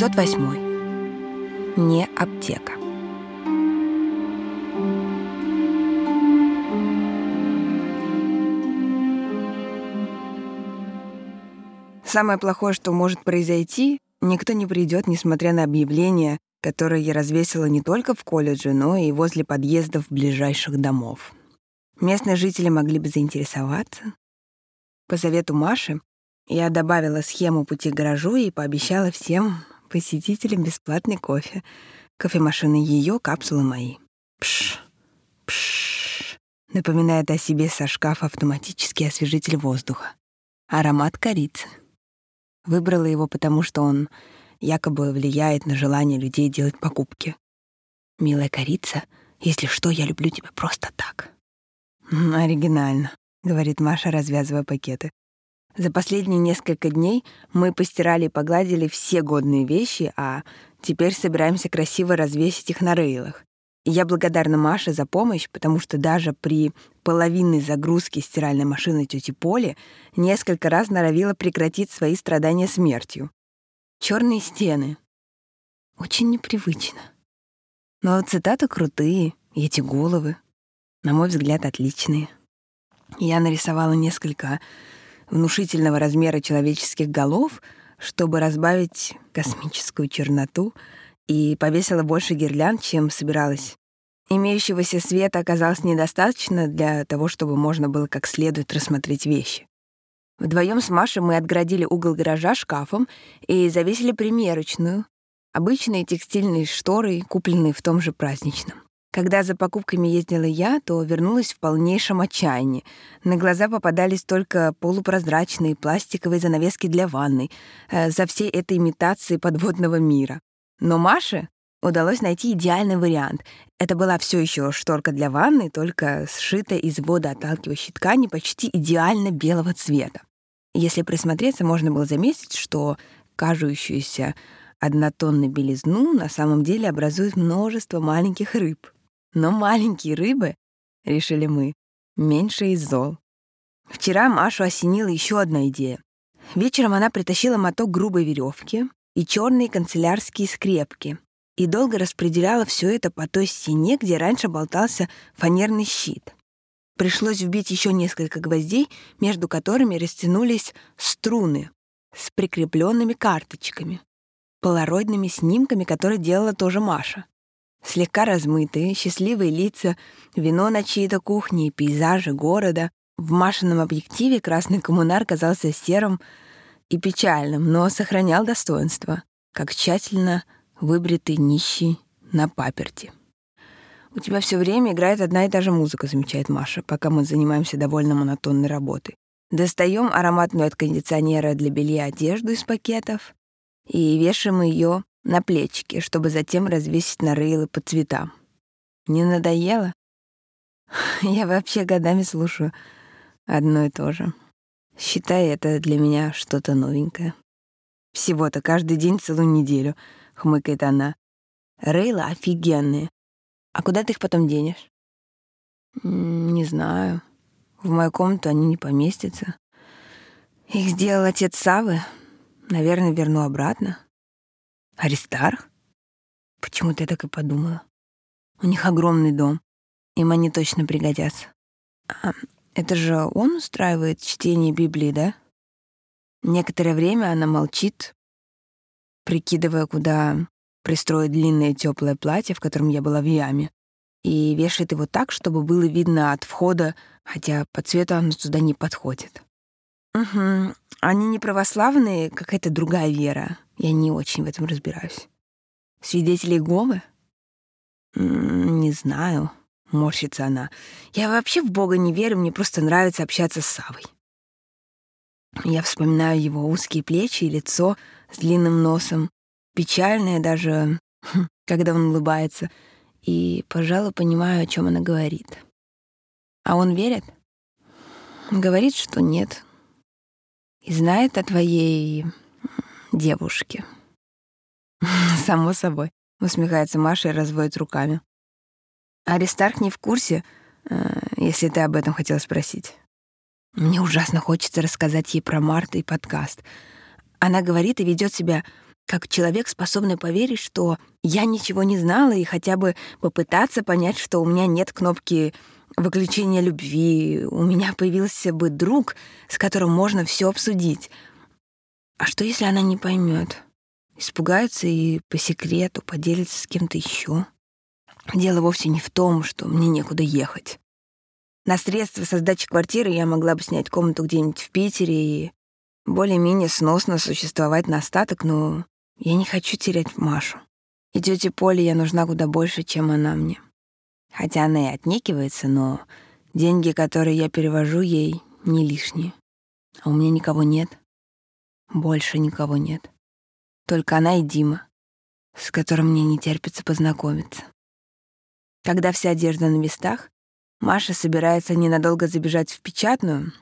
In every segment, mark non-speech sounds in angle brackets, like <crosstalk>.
Эпизод восьмой. Не аптека. Самое плохое, что может произойти, никто не придет, несмотря на объявление, которое я развесила не только в колледже, но и возле подъездов ближайших домов. Местные жители могли бы заинтересоваться. По совету Маши я добавила схему пути к гаражу и пообещала всем посетителям бесплатный кофе. Кофемашина ее, капсулы мои. Пш, пш. Напоминает о себе со шкафа автоматический освежитель воздуха. Аромат корицы. Выбрала его, потому что он якобы влияет на желание людей делать покупки. «Милая корица, если что, я люблю тебя просто так». «Оригинально», — говорит Маша, развязывая пакеты. За последние несколько дней мы постирали и погладили все годные вещи, а теперь собираемся красиво развесить их на рейлах. И я благодарна Маше за помощь, потому что даже при половинной загрузке стиральной машины тети Поли несколько раз норовила прекратить свои страдания смертью. Черные стены. Очень непривычно. Но цитаты крутые, и эти головы, на мой взгляд, отличные. Я нарисовала несколько внушительного размера человеческих голов, чтобы разбавить космическую черноту, и повесила больше гирлянд, чем собиралась. Имеющегося света оказалось недостаточно для того, чтобы можно было как следует рассмотреть вещи. Вдвоем с Машей мы отгородили угол гаража шкафом и завесили примерочную, обычные текстильные шторы, купленные в том же праздничном. Когда за покупками ездила я, то вернулась в полнейшем отчаянии. На глаза попадались только полупрозрачные пластиковые занавески для ванной, э, за всей этой имитацией подводного мира. Но Маше удалось найти идеальный вариант. Это была все еще шторка для ванны, только сшитая из водоотталкивающей ткани почти идеально белого цвета. Если присмотреться, можно было заметить, что кажущуюся однотонной белизну на самом деле образует множество маленьких рыб. Но маленькие рыбы, решили мы, меньше из зол. Вчера Машу осенила еще одна идея. Вечером она притащила моток грубой веревки и черные канцелярские скрепки и долго распределяла все это по той стене, где раньше болтался фанерный щит. Пришлось вбить еще несколько гвоздей, между которыми растянулись струны с прикрепленными карточками, полароидными снимками, которые делала тоже Маша. Слегка размытые, счастливые лица, вино на чьей-то кухне и пейзажи города. В Машином объективе красный коммунар казался серым и печальным, но сохранял достоинство, как тщательно выбритый нищий на паперти. «У тебя все время играет одна и та же музыка», — замечает Маша, пока мы занимаемся довольно монотонной работой. Достаем ароматную от кондиционера для белья одежду из пакетов и вешаем ее на плечики, чтобы затем развесить на рейлы по цветам. Не надоело? <laughs> Я вообще годами слушаю одно и то же. Считай, это для меня что-то новенькое. Всего-то каждый день целую неделю, хмыкает она. Рейлы офигенные. А куда ты их потом денешь? Не знаю. В мою комнату они не поместятся. Их сделал отец Савы. Наверное, верну обратно. Аристарх? Почему-то я так и подумала. У них огромный дом. Им они точно пригодятся. А это же он устраивает чтение Библии, да? Некоторое время она молчит, прикидывая, куда пристроить длинное теплое платье, в котором я была в яме, и вешает его так, чтобы было видно от входа, хотя по цвету оно туда не подходит. Угу. Они не православные, какая-то другая вера. Я не очень в этом разбираюсь. Свидетели Иеговы? Не знаю, морщится она. Я вообще в Бога не верю, мне просто нравится общаться с Савой. Я вспоминаю его узкие плечи и лицо с длинным носом, печальное даже, хм, когда он улыбается, и, пожалуй, понимаю, о чем она говорит. А он верит? Говорит, что нет. И знает о твоей девушки. <laughs> Само собой, усмехается Маша и разводит руками. Аристарх не в курсе, э, если ты об этом хотела спросить. Мне ужасно хочется рассказать ей про Марту и подкаст. Она говорит и ведет себя как человек, способный поверить, что я ничего не знала и хотя бы попытаться понять, что у меня нет кнопки выключения любви, у меня появился бы друг, с которым можно все обсудить. А что, если она не поймет? Испугается и по секрету поделится с кем-то еще? Дело вовсе не в том, что мне некуда ехать. На средства со сдачи квартиры я могла бы снять комнату где-нибудь в Питере и более-менее сносно существовать на остаток, но я не хочу терять Машу. И тете Поле я нужна куда больше, чем она мне. Хотя она и отнекивается, но деньги, которые я перевожу ей, не лишние. А у меня никого нет. Больше никого нет. Только она и Дима, с которым мне не терпится познакомиться. Когда вся одежда на местах, Маша собирается ненадолго забежать в печатную.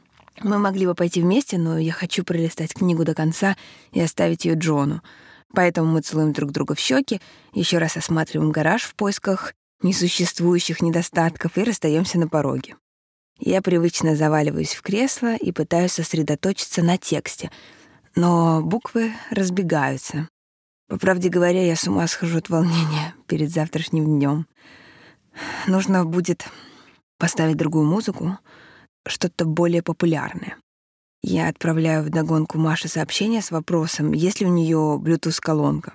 Мы могли бы пойти вместе, но я хочу пролистать книгу до конца и оставить ее Джону. Поэтому мы целуем друг друга в щеки, еще раз осматриваем гараж в поисках несуществующих недостатков и расстаемся на пороге. Я привычно заваливаюсь в кресло и пытаюсь сосредоточиться на тексте, но буквы разбегаются. По правде говоря, я с ума схожу от волнения перед завтрашним днем. Нужно будет поставить другую музыку, что-то более популярное. Я отправляю в догонку Маше сообщение с вопросом, есть ли у нее Bluetooth-колонка.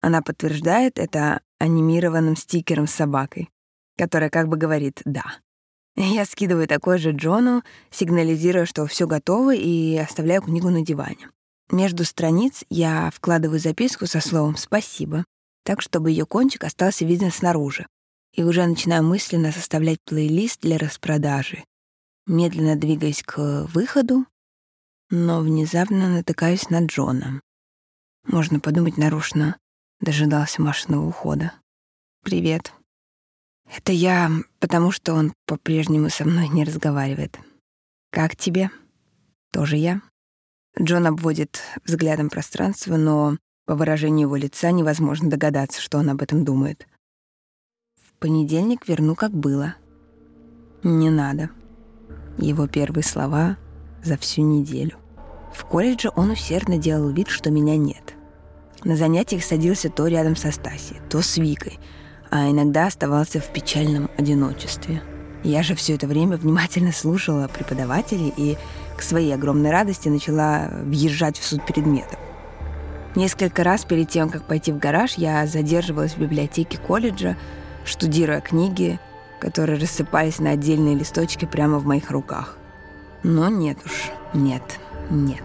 Она подтверждает это анимированным стикером с собакой, которая как бы говорит «да». Я скидываю такой же Джону, сигнализируя, что все готово, и оставляю книгу на диване. Между страниц я вкладываю записку со словом «спасибо», так, чтобы ее кончик остался виден снаружи и уже начинаю мысленно составлять плейлист для распродажи. Медленно двигаясь к выходу, но внезапно натыкаюсь на Джона. Можно подумать, нарушно дожидался Машиного ухода. «Привет». Это я, потому что он по-прежнему со мной не разговаривает. «Как тебе?» «Тоже я». Джон обводит взглядом пространство, но по выражению его лица невозможно догадаться, что он об этом думает понедельник верну, как было. Не надо. Его первые слова за всю неделю. В колледже он усердно делал вид, что меня нет. На занятиях садился то рядом со Стасией, то с Викой, а иногда оставался в печальном одиночестве. Я же все это время внимательно слушала преподавателей и к своей огромной радости начала въезжать в суд предметов. Несколько раз перед тем, как пойти в гараж, я задерживалась в библиотеке колледжа, штудируя книги, которые рассыпались на отдельные листочки прямо в моих руках. Но нет уж, нет, нет.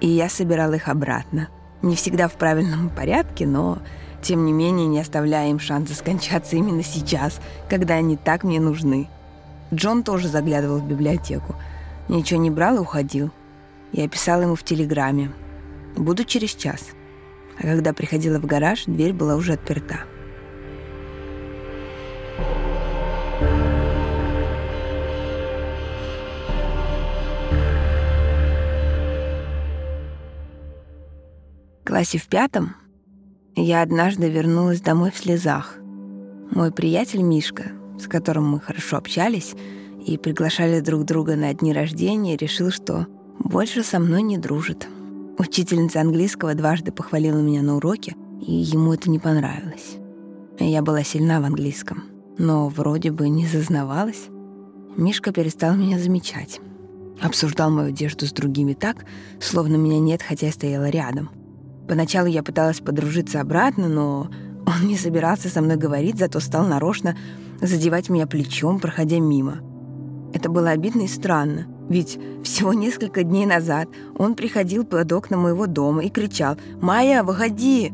И я собирал их обратно. Не всегда в правильном порядке, но тем не менее не оставляя им шанса скончаться именно сейчас, когда они так мне нужны. Джон тоже заглядывал в библиотеку. Ничего не брал и уходил. Я писал ему в телеграме. «Буду через час». А когда приходила в гараж, дверь была уже отперта. классе в пятом я однажды вернулась домой в слезах. Мой приятель Мишка, с которым мы хорошо общались и приглашали друг друга на дни рождения, решил, что больше со мной не дружит. Учительница английского дважды похвалила меня на уроке, и ему это не понравилось. Я была сильна в английском, но вроде бы не зазнавалась. Мишка перестал меня замечать. Обсуждал мою одежду с другими так, словно меня нет, хотя я стояла рядом — Поначалу я пыталась подружиться обратно, но он не собирался со мной говорить, зато стал нарочно задевать меня плечом, проходя мимо. Это было обидно и странно, ведь всего несколько дней назад он приходил под окна моего дома и кричал «Майя, выходи!»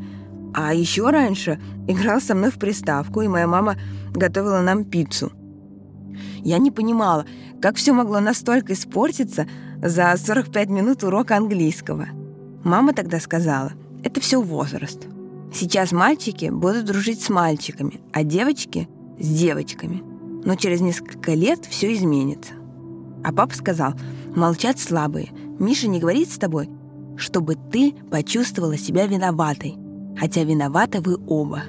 А еще раньше играл со мной в приставку, и моя мама готовила нам пиццу. Я не понимала, как все могло настолько испортиться за 45 минут урока английского. Мама тогда сказала – это все возраст. Сейчас мальчики будут дружить с мальчиками, а девочки — с девочками. Но через несколько лет все изменится. А папа сказал, молчат слабые. Миша не говорит с тобой, чтобы ты почувствовала себя виноватой. Хотя виноваты вы оба.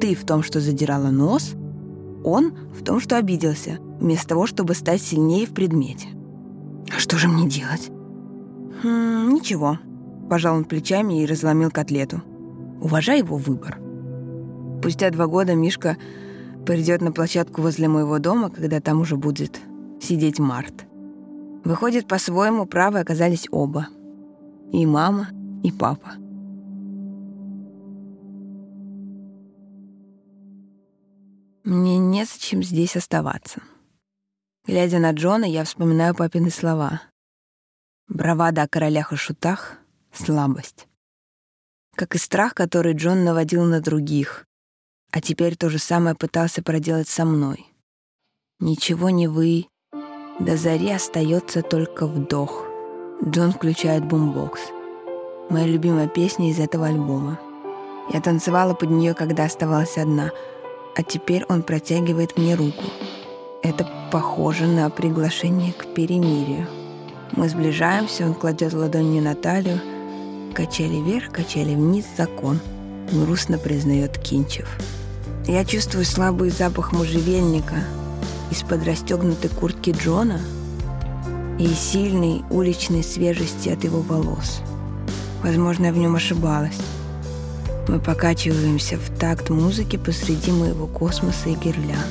Ты в том, что задирала нос, он в том, что обиделся, вместо того, чтобы стать сильнее в предмете. А что же мне делать? Хм, ничего. Пожал он плечами и разломил котлету. Уважай его выбор. Спустя два года Мишка придет на площадку возле моего дома, когда там уже будет сидеть Март. Выходит, по-своему правы оказались оба. И мама, и папа. Мне незачем здесь оставаться. Глядя на Джона, я вспоминаю папины слова. Бравада о королях и шутах — слабость. Как и страх, который Джон наводил на других, а теперь то же самое пытался проделать со мной. Ничего не вы. До зари остается только вдох. Джон включает бумбокс. Моя любимая песня из этого альбома. Я танцевала под нее, когда оставалась одна, а теперь он протягивает мне руку. Это похоже на приглашение к перемирию. Мы сближаемся, он кладет ладонь мне на талию. Качели вверх, качели вниз, закон. Грустно признает Кинчев. Я чувствую слабый запах можжевельника из-под расстегнутой куртки Джона и сильной уличной свежести от его волос. Возможно, я в нем ошибалась. Мы покачиваемся в такт музыки посреди моего космоса и гирлянд.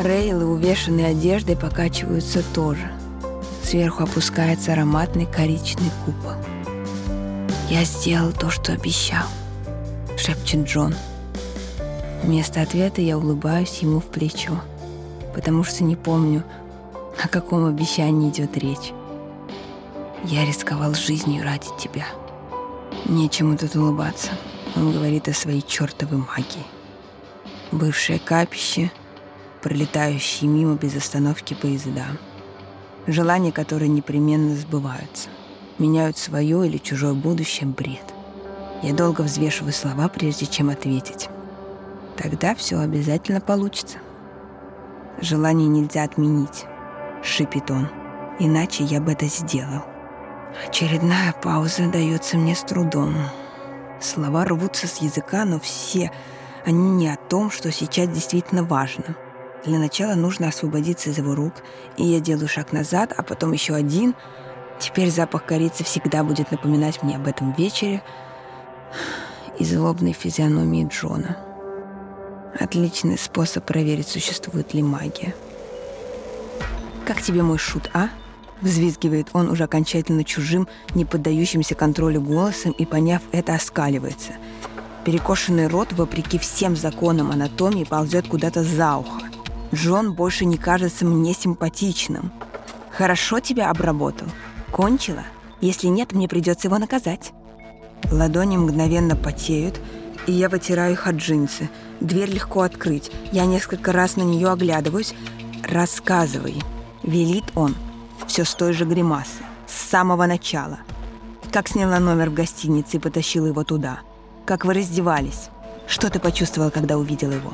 Рейлы, увешанные одеждой, покачиваются тоже. Сверху опускается ароматный коричный купол. «Я сделал то, что обещал», — шепчет Джон. Вместо ответа я улыбаюсь ему в плечо, потому что не помню, о каком обещании идет речь. Я рисковал жизнью ради тебя. Нечему тут улыбаться. Он говорит о своей чертовой магии. Бывшее капище, пролетающие мимо без остановки поезда. Желания, которые непременно сбываются. Меняют свое или чужое будущее бред. Я долго взвешиваю слова, прежде чем ответить. Тогда все обязательно получится. Желание нельзя отменить, шипит он. Иначе я бы это сделал. Очередная пауза дается мне с трудом. Слова рвутся с языка, но все они не о том, что сейчас действительно важно. Для начала нужно освободиться из его рук, и я делаю шаг назад, а потом еще один. Теперь запах корицы всегда будет напоминать мне об этом вечере и злобной физиономии Джона. Отличный способ проверить, существует ли магия. «Как тебе мой шут, а?» Взвизгивает он уже окончательно чужим, не поддающимся контролю голосом и, поняв это, оскаливается. Перекошенный рот, вопреки всем законам анатомии, ползет куда-то за ухо. Джон больше не кажется мне симпатичным. Хорошо тебя обработал. Кончила? Если нет, мне придется его наказать. Ладони мгновенно потеют, и я вытираю их от джинсы. Дверь легко открыть. Я несколько раз на нее оглядываюсь. «Рассказывай», — велит он. Все с той же гримасы. С самого начала. Как сняла номер в гостинице и потащила его туда. Как вы раздевались. Что ты почувствовал, когда увидел его?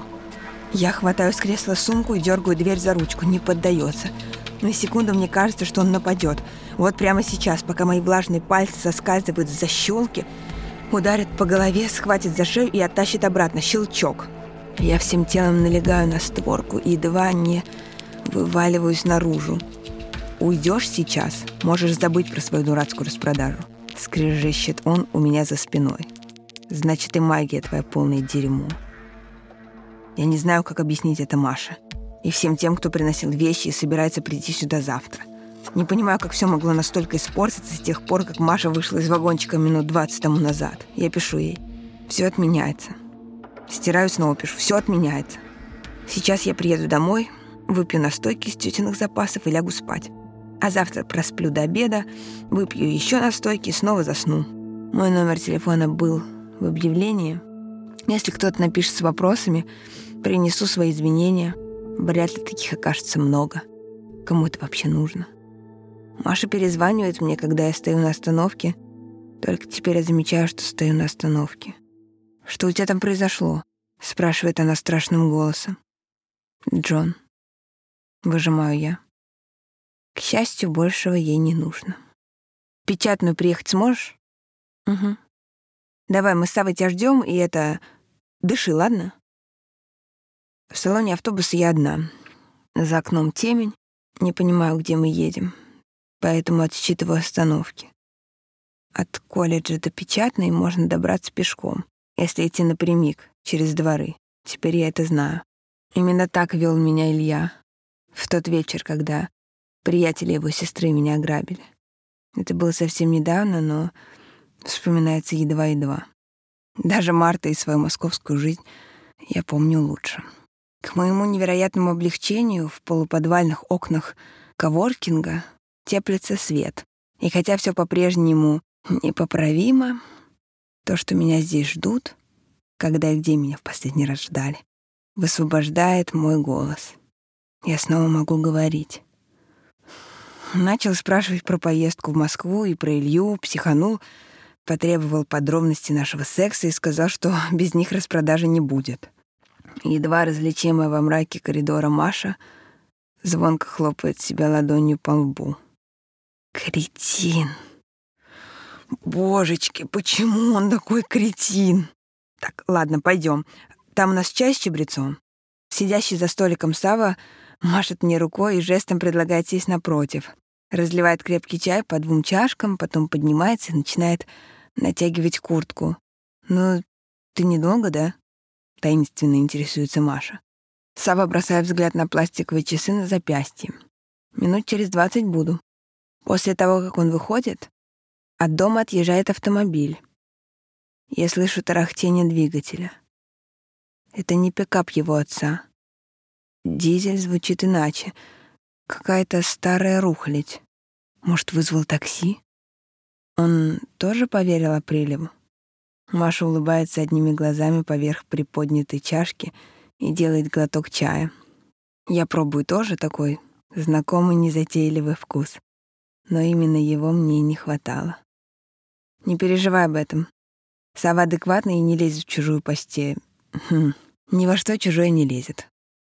Я хватаю с кресла сумку и дергаю дверь за ручку. Не поддается. На секунду мне кажется, что он нападет. Вот прямо сейчас, пока мои влажные пальцы соскальзывают с защелки, Ударит по голове, схватит за шею и оттащит обратно. Щелчок. Я всем телом налегаю на створку и едва не вываливаюсь наружу. «Уйдешь сейчас, можешь забыть про свою дурацкую распродажу», — скрежещет он у меня за спиной. «Значит, и магия твоя полное дерьмо». Я не знаю, как объяснить это Маше и всем тем, кто приносил вещи и собирается прийти сюда завтра. Не понимаю, как все могло настолько испортиться с тех пор, как Маша вышла из вагончика минут 20 тому назад. Я пишу ей. Все отменяется. Стираю снова пишу. Все отменяется. Сейчас я приеду домой, выпью настойки из тетиных запасов и лягу спать. А завтра просплю до обеда, выпью еще настойки и снова засну. Мой номер телефона был в объявлении. Если кто-то напишет с вопросами, принесу свои извинения. Вряд ли таких окажется много. Кому это вообще нужно? Маша перезванивает мне, когда я стою на остановке. Только теперь я замечаю, что стою на остановке. «Что у тебя там произошло?» — спрашивает она страшным голосом. «Джон». Выжимаю я. К счастью, большего ей не нужно. «Печатную приехать сможешь?» «Угу». «Давай, мы с Савой тебя ждем, и это... Дыши, ладно?» В салоне автобуса я одна. За окном темень. Не понимаю, где мы едем поэтому отсчитываю остановки. От колледжа до печатной можно добраться пешком. если идти напрямик, через дворы. Теперь я это знаю. Именно так вел меня Илья в тот вечер, когда приятели его сестры меня ограбили. Это было совсем недавно, но вспоминается едва-едва. Даже Марта и свою московскую жизнь я помню лучше. К моему невероятному облегчению в полуподвальных окнах коворкинга теплится свет. И хотя все по-прежнему непоправимо, то, что меня здесь ждут, когда и где меня в последний раз ждали, высвобождает мой голос. Я снова могу говорить. Начал спрашивать про поездку в Москву и про Илью, психанул, потребовал подробностей нашего секса и сказал, что <laughs> без них распродажи не будет. Едва различимая во мраке коридора Маша звонко хлопает себя ладонью по лбу. Кретин. Божечки, почему он такой кретин? Так, ладно, пойдем. Там у нас чай с чабрецом. Сидящий за столиком Сава машет мне рукой и жестом предлагает сесть напротив. Разливает крепкий чай по двум чашкам, потом поднимается и начинает натягивать куртку. «Ну, ты недолго, да?» — таинственно интересуется Маша. Сава бросает взгляд на пластиковые часы на запястье. «Минут через двадцать буду». После того, как он выходит, от дома отъезжает автомобиль. Я слышу тарахтение двигателя. Это не пикап его отца. Дизель звучит иначе. Какая-то старая рухлядь. Может, вызвал такси? Он тоже поверил Апрелеву? Маша улыбается одними глазами поверх приподнятой чашки и делает глоток чая. Я пробую тоже такой знакомый незатейливый вкус но именно его мне и не хватало. Не переживай об этом. Сова адекватный и не лезет в чужую постель. Хм, ни во что чужое не лезет.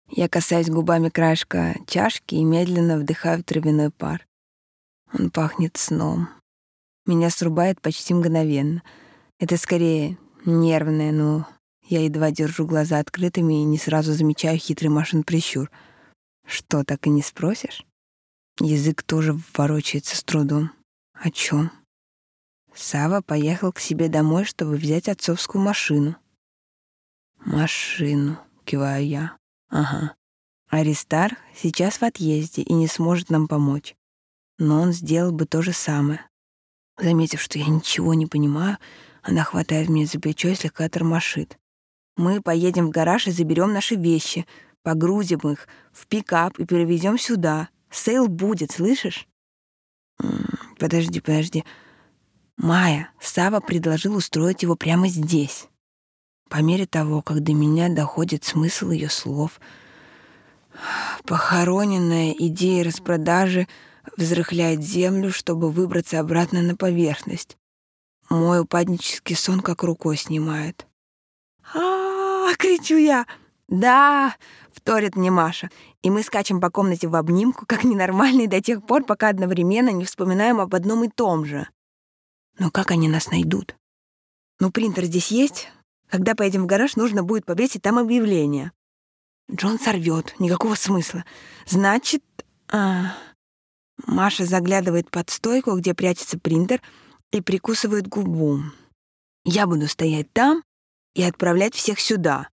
Я касаюсь губами краешка чашки и медленно вдыхаю травяной пар. Он пахнет сном. Меня срубает почти мгновенно. Это скорее нервное, но я едва держу глаза открытыми и не сразу замечаю хитрый Машин прищур. Что, так и не спросишь? Язык тоже ворочается с трудом. О чем? Сава поехал к себе домой, чтобы взять отцовскую машину. Машину, киваю я. Ага. Аристарх сейчас в отъезде и не сможет нам помочь. Но он сделал бы то же самое. Заметив, что я ничего не понимаю, она хватает меня за плечо и слегка тормошит. Мы поедем в гараж и заберем наши вещи, погрузим их в пикап и перевезем сюда. Сейл будет, слышишь? Подожди, подожди. Майя, Сава предложил устроить его прямо здесь. По мере того, как до меня доходит смысл ее слов, похороненная идея распродажи взрыхляет землю, чтобы выбраться обратно на поверхность. Мой упаднический сон как рукой снимает. а, кричу я. «Да!» — вторит мне Маша. И мы скачем по комнате в обнимку, как ненормальные до тех пор, пока одновременно не вспоминаем об одном и том же. Но как они нас найдут? Ну, принтер здесь есть. Когда поедем в гараж, нужно будет повесить там объявление. Джон сорвет, никакого смысла. Значит... А... Маша заглядывает под стойку, где прячется принтер, и прикусывает губу. Я буду стоять там и отправлять всех сюда.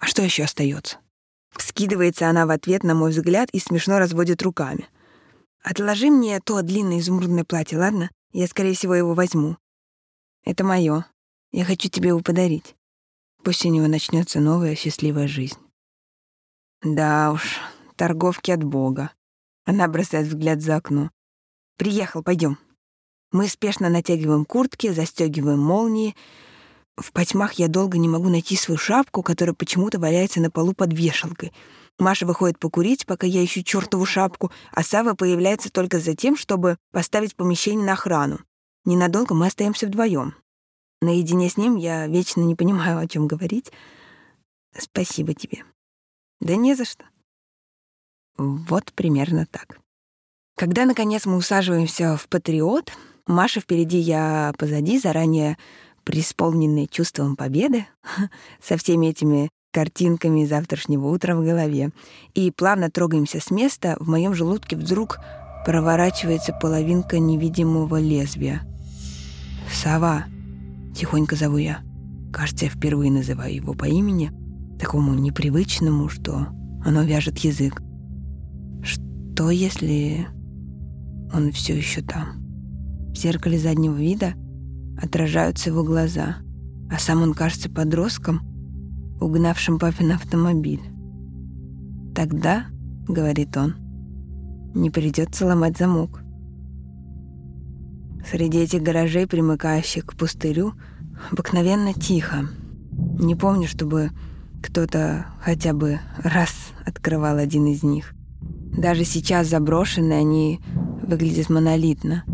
А что еще остается? Скидывается она в ответ на мой взгляд и смешно разводит руками. «Отложи мне то длинное изумрудное платье, ладно? Я, скорее всего, его возьму. Это мое. Я хочу тебе его подарить. Пусть у него начнется новая счастливая жизнь». Да уж, торговки от Бога. Она бросает взгляд за окно. «Приехал, пойдем. Мы спешно натягиваем куртки, застегиваем молнии, в потьмах я долго не могу найти свою шапку, которая почему-то валяется на полу под вешалкой. Маша выходит покурить, пока я ищу чертову шапку, а Сава появляется только за тем, чтобы поставить помещение на охрану. Ненадолго мы остаемся вдвоем. Наедине с ним я вечно не понимаю, о чем говорить. Спасибо тебе. Да не за что. Вот примерно так. Когда, наконец, мы усаживаемся в «Патриот», Маша впереди, я позади, заранее преисполненные чувством победы, <laughs> со всеми этими картинками завтрашнего утра в голове, и плавно трогаемся с места, в моем желудке вдруг проворачивается половинка невидимого лезвия. «Сова!» — тихонько зову я. Кажется, я впервые называю его по имени, такому непривычному, что оно вяжет язык. Что если он все еще там? В зеркале заднего вида отражаются его глаза, а сам он кажется подростком, угнавшим папин автомобиль. Тогда, говорит он, не придется ломать замок. Среди этих гаражей, примыкающих к пустырю, обыкновенно тихо. Не помню, чтобы кто-то хотя бы раз открывал один из них. Даже сейчас заброшенные они выглядят монолитно.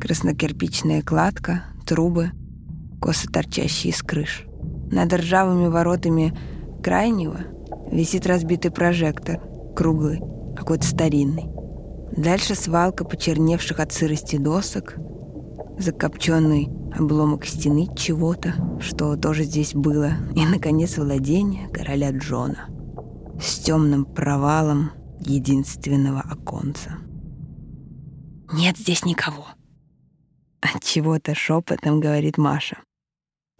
Краснокирпичная кладка, трубы, косо торчащие из крыш. Над ржавыми воротами крайнего висит разбитый прожектор, круглый, какой-то старинный. Дальше свалка почерневших от сырости досок, закопченный обломок стены чего-то, что тоже здесь было, и, наконец, владение короля Джона с темным провалом единственного оконца. «Нет здесь никого!» От чего-то шепотом говорит Маша.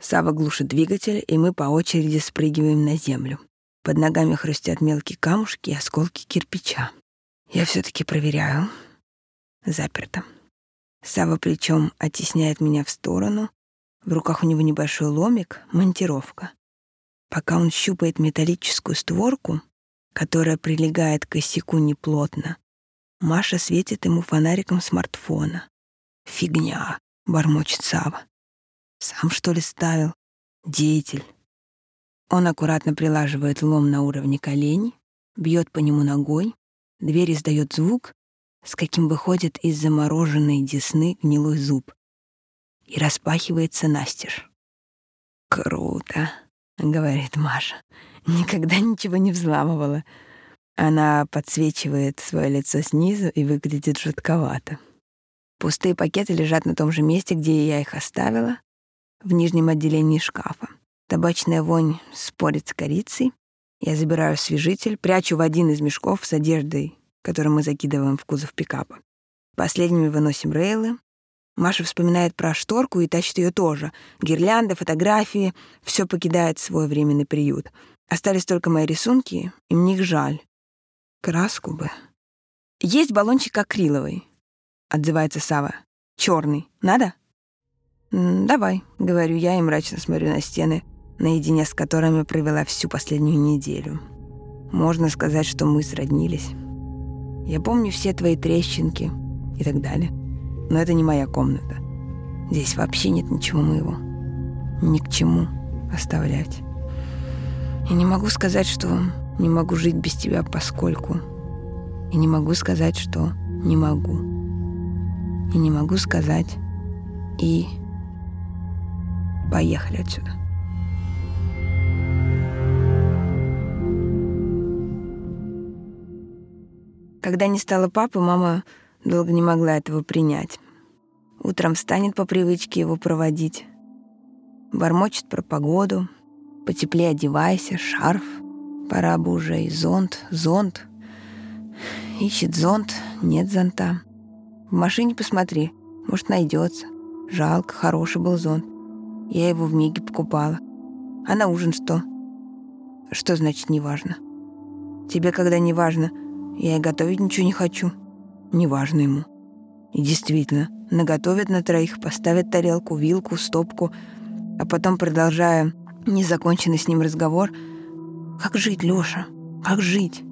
Сава глушит двигатель, и мы по очереди спрыгиваем на землю. Под ногами хрустят мелкие камушки и осколки кирпича. Я все таки проверяю. Заперто. Сава плечом оттесняет меня в сторону. В руках у него небольшой ломик, монтировка. Пока он щупает металлическую створку, которая прилегает к косяку неплотно, Маша светит ему фонариком смартфона. «Фигня», — бормочет Сава. «Сам, что ли, ставил? Деятель». Он аккуратно прилаживает лом на уровне коленей, бьет по нему ногой, дверь издает звук, с каким выходит из замороженной десны гнилой зуб и распахивается настежь. «Круто», — говорит Маша. «Никогда ничего не взламывала». Она подсвечивает свое лицо снизу и выглядит жутковато. Пустые пакеты лежат на том же месте, где я их оставила, в нижнем отделении шкафа. Табачная вонь спорит с корицей. Я забираю освежитель, прячу в один из мешков с одеждой который мы закидываем в кузов пикапа. Последними выносим рейлы. Маша вспоминает про шторку и тащит ее тоже. Гирлянды, фотографии — все покидает свой временный приют. Остались только мои рисунки, и мне их жаль. Краску бы. Есть баллончик акриловый, отзывается Сава. Черный. Надо? «Давай», — говорю я и мрачно смотрю на стены, наедине с которыми провела всю последнюю неделю. Можно сказать, что мы сроднились. Я помню все твои трещинки и так далее. Но это не моя комната. Здесь вообще нет ничего моего. Ни к чему оставлять. И не могу сказать, что не могу жить без тебя, поскольку... И не могу сказать, что не могу. И не могу сказать... И... Поехали отсюда. Когда не стало папы, мама долго не могла этого принять. Утром встанет по привычке его проводить. Бормочет про погоду. Потеплее одевайся, шарф. Пора бы уже и зонт, зонт. Ищет зонт, нет зонта. В машине посмотри, может, найдется. Жалко, хороший был зонт. Я его в Миге покупала. А на ужин что? Что значит неважно? Тебе когда неважно, я и готовить ничего не хочу. Неважно ему. И действительно, наготовят на троих, поставят тарелку, вилку, стопку, а потом, продолжая незаконченный с ним разговор, «Как жить, Лёша? Как жить?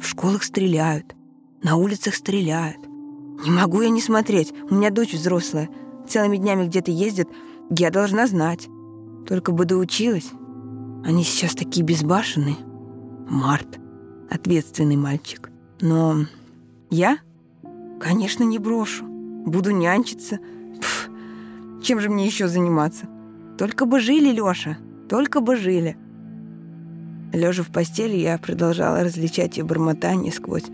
В школах стреляют, на улицах стреляют. Не могу я не смотреть, у меня дочь взрослая, целыми днями где-то ездит, я должна знать. Только бы доучилась. Они сейчас такие безбашенные. Март, ответственный мальчик. Но я, конечно, не брошу. Буду нянчиться. Пф, чем же мне еще заниматься? Только бы жили, Лёша, только бы жили. Лежа в постели, я продолжала различать ее бормотание сквозь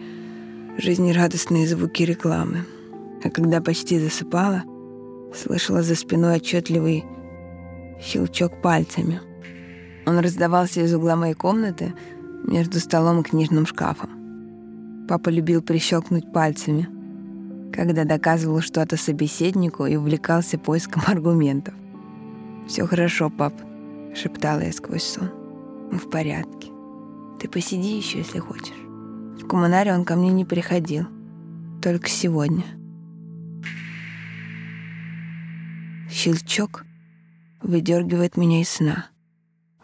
жизнерадостные звуки рекламы. А когда почти засыпала, слышала за спиной отчетливый щелчок пальцами. Он раздавался из угла моей комнаты между столом и книжным шкафом. Папа любил прищелкнуть пальцами, когда доказывал что-то собеседнику и увлекался поиском <laughs> аргументов. «Все хорошо, пап. — шептала я сквозь сон. «Мы в порядке. Ты посиди еще, если хочешь». В коммунаре он ко мне не приходил. Только сегодня. Щелчок выдергивает меня из сна.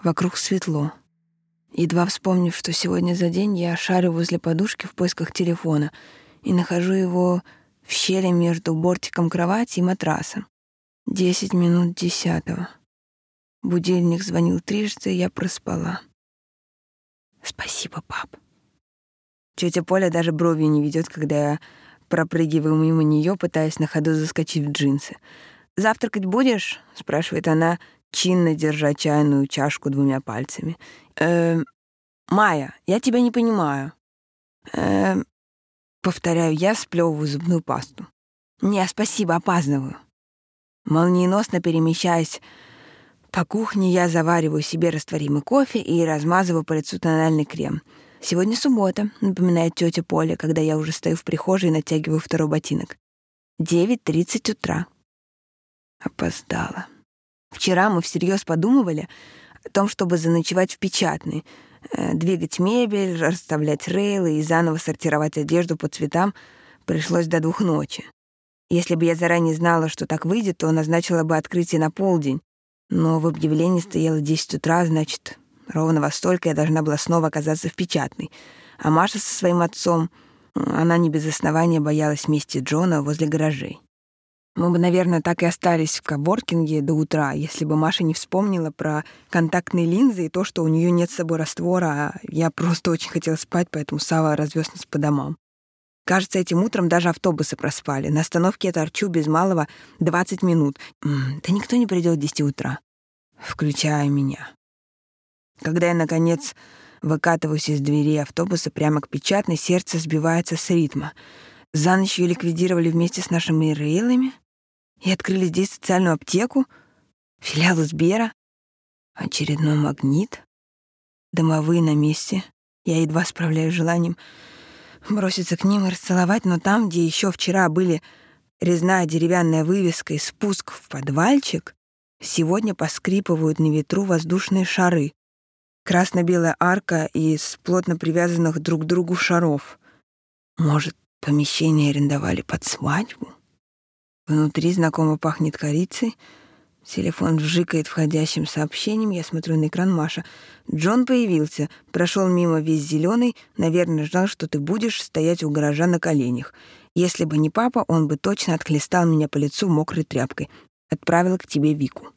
Вокруг светло. Едва вспомнив, что сегодня за день, я шарю возле подушки в поисках телефона и нахожу его в щели между бортиком кровати и матрасом. Десять минут десятого. Будильник звонил трижды, я проспала. Спасибо, пап. Тетя Поля даже бровью не ведет, когда я пропрыгиваю мимо нее, пытаясь на ходу заскочить в джинсы. «Завтракать будешь?» — спрашивает она, чинно держа чайную чашку двумя пальцами. «Э, Майя, я тебя не понимаю». «Э, повторяю я, сплевываю зубную пасту. «Не, спасибо, опаздываю». Молниеносно перемещаясь по кухне, я завариваю себе растворимый кофе и размазываю по лицу тональный крем. «Сегодня суббота», — напоминает тетя Поля, когда я уже стою в прихожей и натягиваю второй ботинок. 9.30 утра. Опоздала. Вчера мы всерьез подумывали о том, чтобы заночевать в печатной, э, двигать мебель, расставлять рейлы и заново сортировать одежду по цветам пришлось до двух ночи. Если бы я заранее знала, что так выйдет, то назначила бы открытие на полдень. Но в объявлении стояло 10 утра, значит, ровно во столько я должна была снова оказаться в печатной. А Маша со своим отцом, она не без основания боялась мести Джона возле гаражей. Мы бы, наверное, так и остались в коворкинге до утра, если бы Маша не вспомнила про контактные линзы и то, что у нее нет с собой раствора, а я просто очень хотела спать, поэтому Сава развез нас по домам. Кажется, этим утром даже автобусы проспали. На остановке я торчу без малого 20 минут. Да никто не придет к 10 утра, включая меня. Когда я, наконец, выкатываюсь из двери автобуса прямо к печатной, сердце сбивается с ритма. За ночь ее ликвидировали вместе с нашими рейлами и открыли здесь социальную аптеку, филиал Сбера, очередной магнит, домовые на месте. Я едва справляюсь желанием броситься к ним и расцеловать, но там, где еще вчера были резная деревянная вывеска и спуск в подвальчик, сегодня поскрипывают на ветру воздушные шары. Красно-белая арка из плотно привязанных друг к другу шаров. Может, помещение арендовали под свадьбу? Внутри знакомо пахнет корицей — Телефон вжикает входящим сообщением. Я смотрю на экран Маша. Джон появился. Прошел мимо весь зеленый. Наверное, ждал, что ты будешь стоять у гаража на коленях. Если бы не папа, он бы точно отхлестал меня по лицу мокрой тряпкой. Отправил к тебе Вику.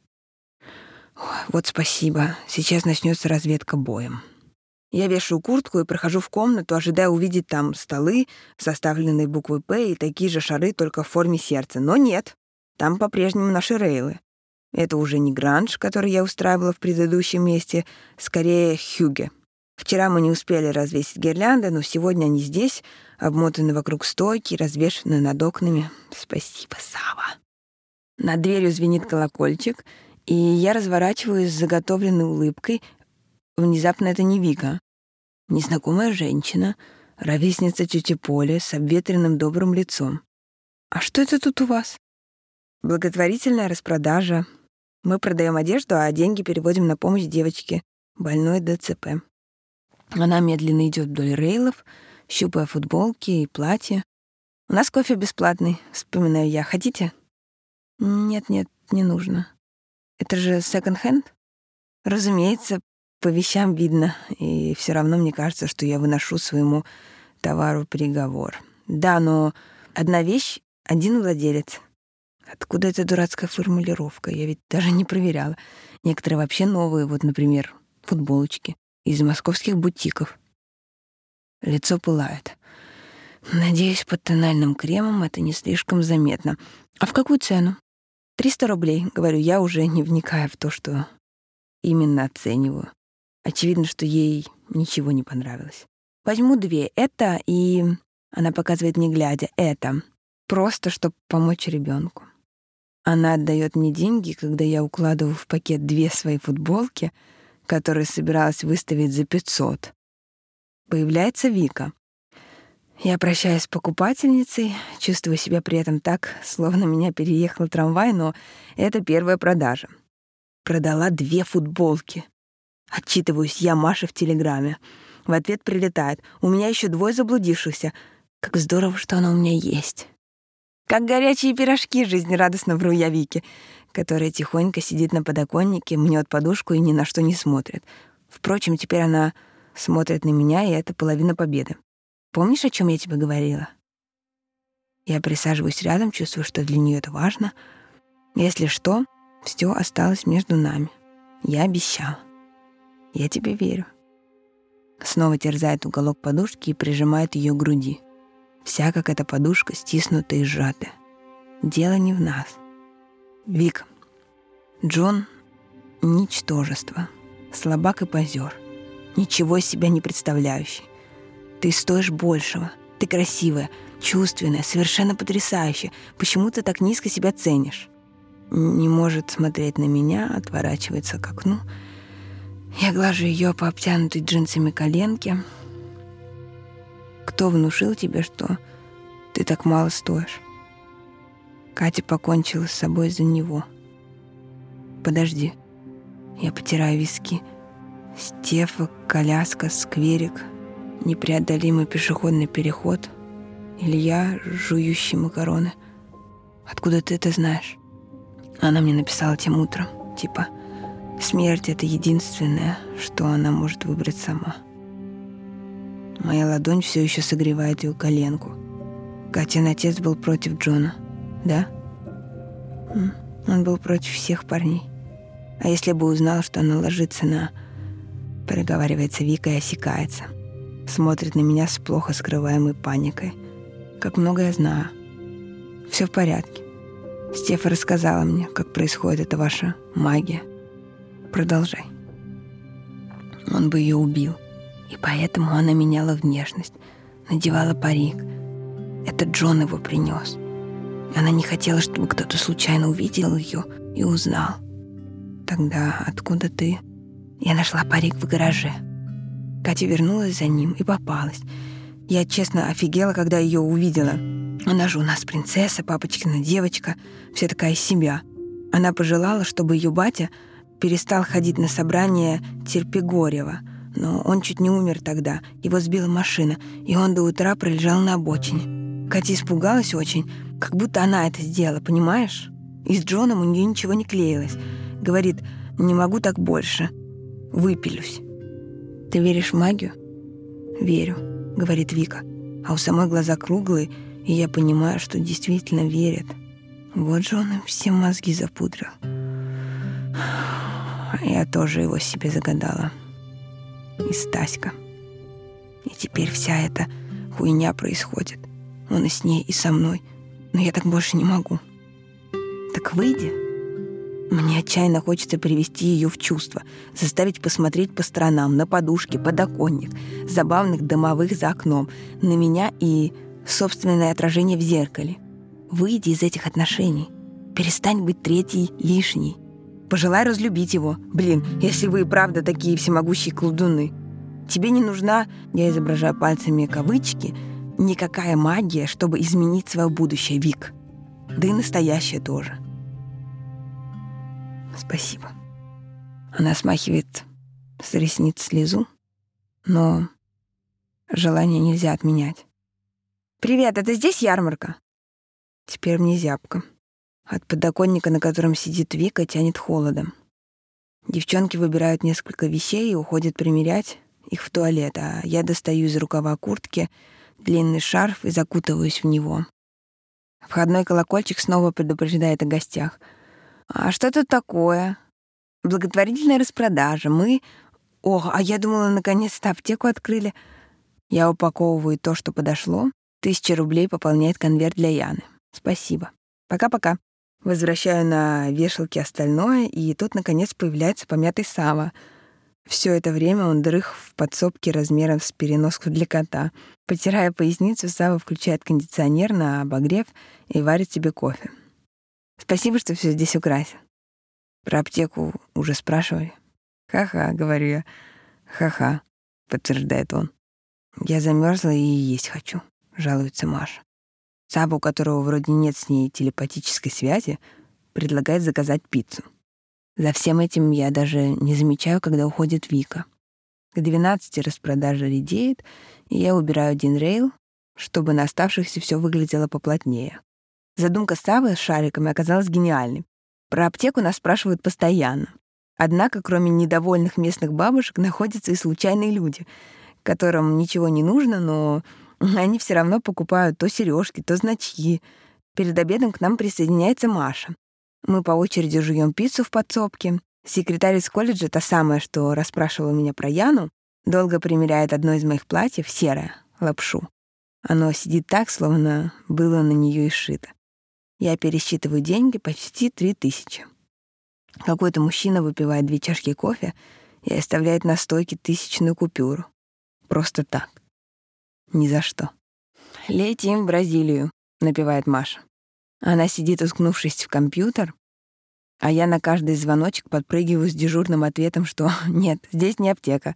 Вот спасибо. Сейчас начнется разведка боем. Я вешаю куртку и прохожу в комнату, ожидая увидеть там столы, составленные буквой «П» и такие же шары, только в форме сердца. Но нет. Там по-прежнему наши рейлы. Это уже не гранж, который я устраивала в предыдущем месте, скорее хюге. Вчера мы не успели развесить гирлянды, но сегодня они здесь, обмотаны вокруг стойки, развешаны над окнами. Спасибо, Сава. Над дверью звенит колокольчик, и я разворачиваюсь с заготовленной улыбкой. Внезапно это не Вика. Незнакомая женщина, ровесница тети Поли с обветренным добрым лицом. «А что это тут у вас?» «Благотворительная распродажа», мы продаем одежду, а деньги переводим на помощь девочке, больной ДЦП. Она медленно идет вдоль рейлов, щупая футболки и платья. «У нас кофе бесплатный», — вспоминаю я. «Хотите?» «Нет-нет, не нужно. Это же секонд-хенд?» «Разумеется, по вещам видно, и все равно мне кажется, что я выношу своему товару приговор. Да, но одна вещь — один владелец. Откуда эта дурацкая формулировка? Я ведь даже не проверяла. Некоторые вообще новые, вот, например, футболочки из московских бутиков. Лицо пылает. Надеюсь, под тональным кремом это не слишком заметно. А в какую цену? 300 рублей, говорю я, уже не вникая в то, что именно оцениваю. Очевидно, что ей ничего не понравилось. Возьму две. Это и... Она показывает не глядя. Это. Просто, чтобы помочь ребенку. Она отдает мне деньги, когда я укладываю в пакет две свои футболки, которые собиралась выставить за 500. Появляется Вика. Я прощаюсь с покупательницей, чувствую себя при этом так, словно меня переехал трамвай, но это первая продажа. продала две футболки. Отчитываюсь я Маше в Телеграме. В ответ прилетает. У меня еще двое заблудившихся. Как здорово, что она у меня есть. Как горячие пирожки, жизнерадостно вру я Вике, которая тихонько сидит на подоконнике, мнет подушку и ни на что не смотрит. Впрочем, теперь она смотрит на меня, и это половина победы. Помнишь, о чем я тебе говорила? Я присаживаюсь рядом, чувствую, что для нее это важно. Если что, все осталось между нами. Я обещала. Я тебе верю. Снова терзает уголок подушки и прижимает ее к груди. Вся как эта подушка, стиснутая и сжатая. Дело не в нас. Вик, Джон — ничтожество, слабак и позер, ничего из себя не представляющий. Ты стоишь большего, ты красивая, чувственная, совершенно потрясающая. Почему ты так низко себя ценишь? Не может смотреть на меня, отворачивается к окну — я глажу ее по обтянутой джинсами коленке. Кто внушил тебе, что ты так мало стоишь? Катя покончила с собой за него. Подожди. Я потираю виски. Стефа, коляска, скверик, непреодолимый пешеходный переход. Илья, жующий макароны. Откуда ты это знаешь? Она мне написала тем утром. Типа, Смерть — это единственное, что она может выбрать сама. Моя ладонь все еще согревает ее коленку. Катин отец был против Джона, да? Он был против всех парней. А если бы узнал, что она ложится на... Проговаривается Вика и осекается. Смотрит на меня с плохо скрываемой паникой. Как много я знаю. Все в порядке. Стефа рассказала мне, как происходит эта ваша магия — Продолжай. Он бы ее убил. И поэтому она меняла внешность, надевала парик. Это Джон его принес. Она не хотела, чтобы кто-то случайно увидел ее и узнал. Тогда откуда ты? Я нашла парик в гараже. Катя вернулась за ним и попалась. Я, честно, офигела, когда ее увидела. Она же у нас принцесса, папочкина девочка, вся такая себя. Она пожелала, чтобы ее батя перестал ходить на собрание Терпигорева, но он чуть не умер тогда, его сбила машина, и он до утра пролежал на обочине. Катя испугалась очень, как будто она это сделала, понимаешь? И с Джоном у нее ничего не клеилось. Говорит, не могу так больше, выпилюсь. Ты веришь в магию? Верю, говорит Вика. А у самой глаза круглые, и я понимаю, что действительно верит. Вот же он им все мозги запудрил. Я тоже его себе загадала. И Стаська. И теперь вся эта хуйня происходит. Он и с ней, и со мной. Но я так больше не могу. Так выйди. Мне отчаянно хочется привести ее в чувство, заставить посмотреть по сторонам, на подушке, подоконник, забавных домовых за окном, на меня и собственное отражение в зеркале. Выйди из этих отношений. Перестань быть третьей лишней. Пожелай разлюбить его. Блин, если вы и правда такие всемогущие колдуны. Тебе не нужна, я изображаю пальцами кавычки, никакая магия, чтобы изменить свое будущее, Вик. Да и настоящее тоже. Спасибо. Она смахивает с ресниц слезу, но желание нельзя отменять. «Привет, это здесь ярмарка?» Теперь мне зябко. От подоконника, на котором сидит Вика, тянет холодом. Девчонки выбирают несколько вещей и уходят примерять их в туалет, а я достаю из рукава куртки длинный шарф и закутываюсь в него. Входной колокольчик снова предупреждает о гостях. «А что тут такое?» «Благотворительная распродажа. Мы...» «Ох, а я думала, наконец-то аптеку открыли». Я упаковываю то, что подошло. Тысяча рублей пополняет конверт для Яны. Спасибо. Пока-пока. Возвращаю на вешалке остальное, и тут, наконец, появляется помятый Сава. Все это время он дрых в подсобке размером с переноску для кота. Потирая поясницу, Сава включает кондиционер на обогрев и варит себе кофе. «Спасибо, что все здесь украсил». Про аптеку уже спрашивали. «Ха-ха», — говорю я. «Ха-ха», — подтверждает он. «Я замерзла и есть хочу», — жалуется Маша. Саба, у которого вроде нет с ней телепатической связи, предлагает заказать пиццу. За всем этим я даже не замечаю, когда уходит Вика. К 12 распродажа редеет, и я убираю один рейл, чтобы на оставшихся все выглядело поплотнее. Задумка Савы с шариками оказалась гениальной. Про аптеку нас спрашивают постоянно. Однако, кроме недовольных местных бабушек, находятся и случайные люди, которым ничего не нужно, но <laughs> они все равно покупают то сережки, то значки. Перед обедом к нам присоединяется Маша. Мы по очереди жуем пиццу в подсобке. Секретарь из колледжа, та самая, что расспрашивала меня про Яну, долго примеряет одно из моих платьев, серое, лапшу. Оно сидит так, словно было на нее и сшито. Я пересчитываю деньги, почти три тысячи. Какой-то мужчина выпивает две чашки кофе и оставляет на стойке тысячную купюру. Просто так. Ни за что. «Летим в Бразилию», — напевает Маша. Она сидит, уткнувшись в компьютер, а я на каждый звоночек подпрыгиваю с дежурным ответом, что <laughs> «нет, здесь не аптека».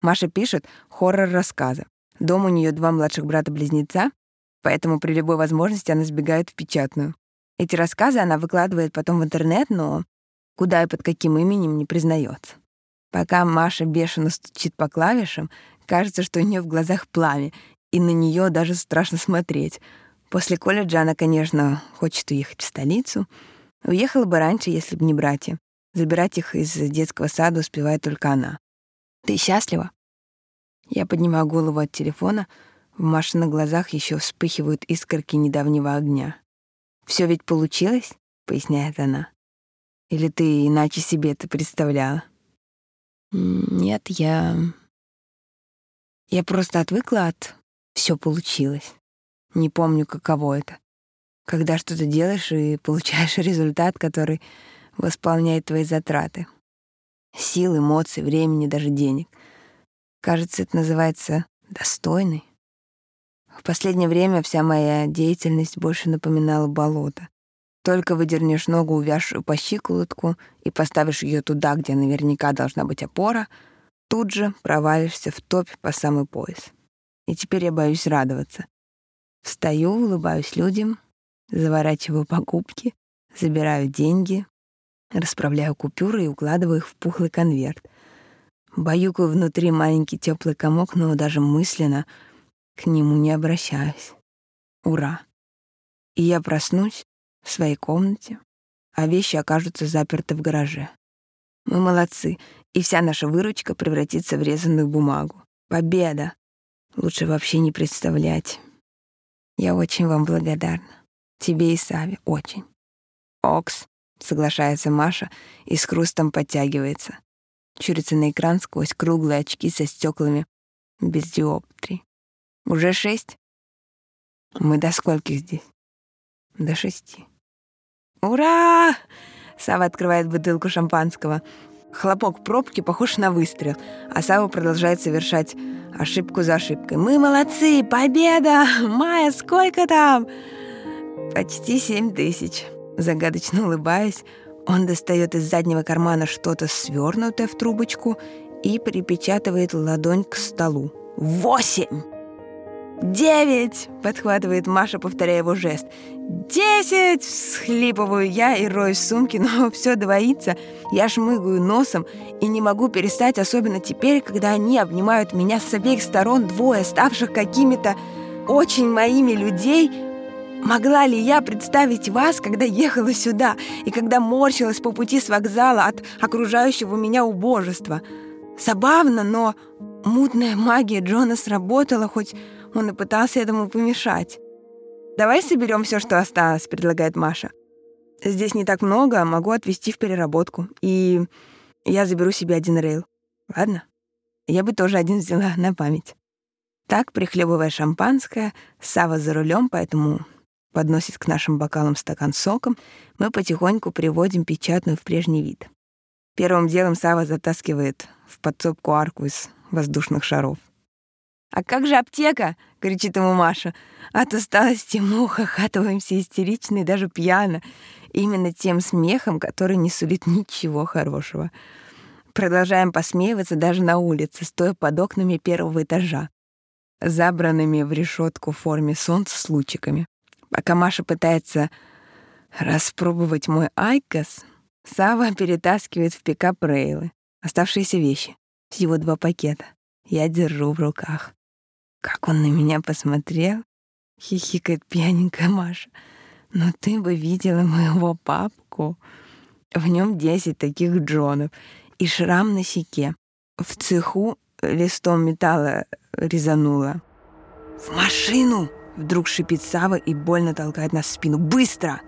Маша пишет хоррор-рассказы. Дом у нее два младших брата-близнеца, поэтому при любой возможности она сбегает в печатную. Эти рассказы она выкладывает потом в интернет, но куда и под каким именем не признается. Пока Маша бешено стучит по клавишам, кажется, что у нее в глазах пламя, и на нее даже страшно смотреть — После колледжа она, конечно, хочет уехать в столицу. Уехала бы раньше, если бы не братья. Забирать их из детского сада успевает только она. «Ты счастлива?» Я поднимаю голову от телефона. В Машиных глазах еще вспыхивают искорки недавнего огня. Все ведь получилось?» — поясняет она. «Или ты иначе себе это представляла?» «Нет, я...» Я просто отвыкла от «все получилось». Не помню, каково это. Когда что-то делаешь и получаешь <laughs> результат, который восполняет твои затраты. Сил, эмоций, времени, даже денег. Кажется, это называется достойный. В последнее время вся моя деятельность больше напоминала болото. Только выдернешь ногу, увязшую по щиколотку, и поставишь ее туда, где наверняка должна быть опора, тут же провалишься в топь по самый пояс. И теперь я боюсь радоваться. Встаю, улыбаюсь людям, заворачиваю покупки, забираю деньги, расправляю купюры и укладываю их в пухлый конверт. Баюкаю внутри маленький теплый комок, но даже мысленно к нему не обращаюсь. Ура! И я проснусь в своей комнате, а вещи окажутся заперты в гараже. Мы молодцы, и вся наша выручка превратится в резаную бумагу. Победа! Лучше вообще не представлять. Я очень вам благодарна. Тебе и Саве, очень. Окс, соглашается Маша и с хрустом подтягивается. Чурится на экран сквозь круглые очки со стеклами без диоптрий. Уже шесть? Мы до скольких здесь? До шести. Ура! Сава открывает бутылку шампанского. Хлопок пробки похож на выстрел, а Сава продолжает совершать ошибку за ошибкой. «Мы молодцы! Победа! <laughs> Майя, сколько там?» «Почти семь тысяч». Загадочно улыбаясь, он достает из заднего кармана что-то свернутое в трубочку и припечатывает ладонь к столу. «Восемь!» «Девять!» — подхватывает Маша, повторяя его жест. «Десять!» — всхлипываю я и роюсь в сумке, но <laughs> все двоится. Я шмыгаю носом и не могу перестать, особенно теперь, когда они обнимают меня с обеих сторон, двое, ставших какими-то очень моими людей. Могла ли я представить вас, когда ехала сюда и когда морщилась по пути с вокзала от окружающего меня убожества? Забавно, но мутная магия Джона сработала, хоть он и пытался этому помешать. «Давай соберем все, что осталось», — предлагает Маша. «Здесь не так много, а могу отвезти в переработку. И я заберу себе один рейл. Ладно? Я бы тоже один взяла на память». Так, прихлебывая шампанское, Сава за рулем, поэтому подносит к нашим бокалам стакан соком, мы потихоньку приводим печатную в прежний вид. Первым делом Сава затаскивает в подсобку арку из воздушных шаров. «А как же аптека?» — кричит ему Маша. От усталости мы ухахатываемся истерично и даже пьяно. Именно тем смехом, который не сулит ничего хорошего. Продолжаем посмеиваться даже на улице, стоя под окнами первого этажа, забранными в решетку в форме солнца с лучиками. Пока Маша пытается распробовать мой IQOS, Сава перетаскивает в пикап рейлы. Оставшиеся вещи. Всего два пакета. Я держу в руках. Как он на меня посмотрел, хихикает пьяненькая Маша. Но ты бы видела моего папку. В нем десять таких Джонов и шрам на щеке. В цеху листом металла резануло. «В машину!» — вдруг шипит Сава и больно толкает нас в спину. «Быстро!»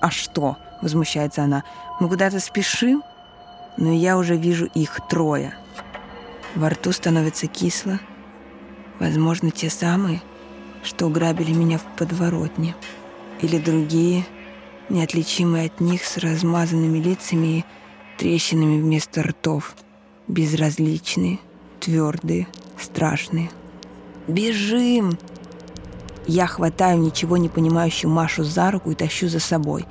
«А что?» — возмущается она. «Мы куда-то спешим?» Но я уже вижу их трое. Во рту становится кисло. Возможно, те самые, что уграбили меня в подворотне. Или другие, неотличимые от них, с размазанными лицами и трещинами вместо ртов. Безразличные, твердые, страшные. «Бежим!» Я хватаю ничего не понимающую Машу за руку и тащу за собой.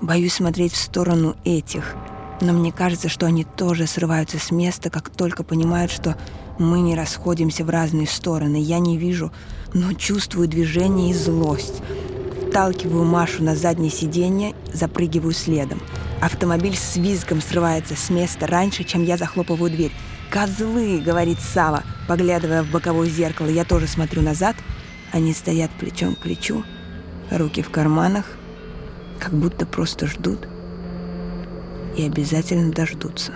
Боюсь смотреть в сторону этих. Но мне кажется, что они тоже срываются с места, как только понимают, что мы не расходимся в разные стороны. Я не вижу, но чувствую движение и злость. Вталкиваю Машу на заднее сиденье, запрыгиваю следом. Автомобиль с визгом срывается с места раньше, чем я захлопываю дверь. «Козлы!» — говорит Сава, поглядывая в боковое зеркало. Я тоже смотрю назад. Они стоят плечом к плечу, руки в карманах, как будто просто ждут и обязательно дождутся.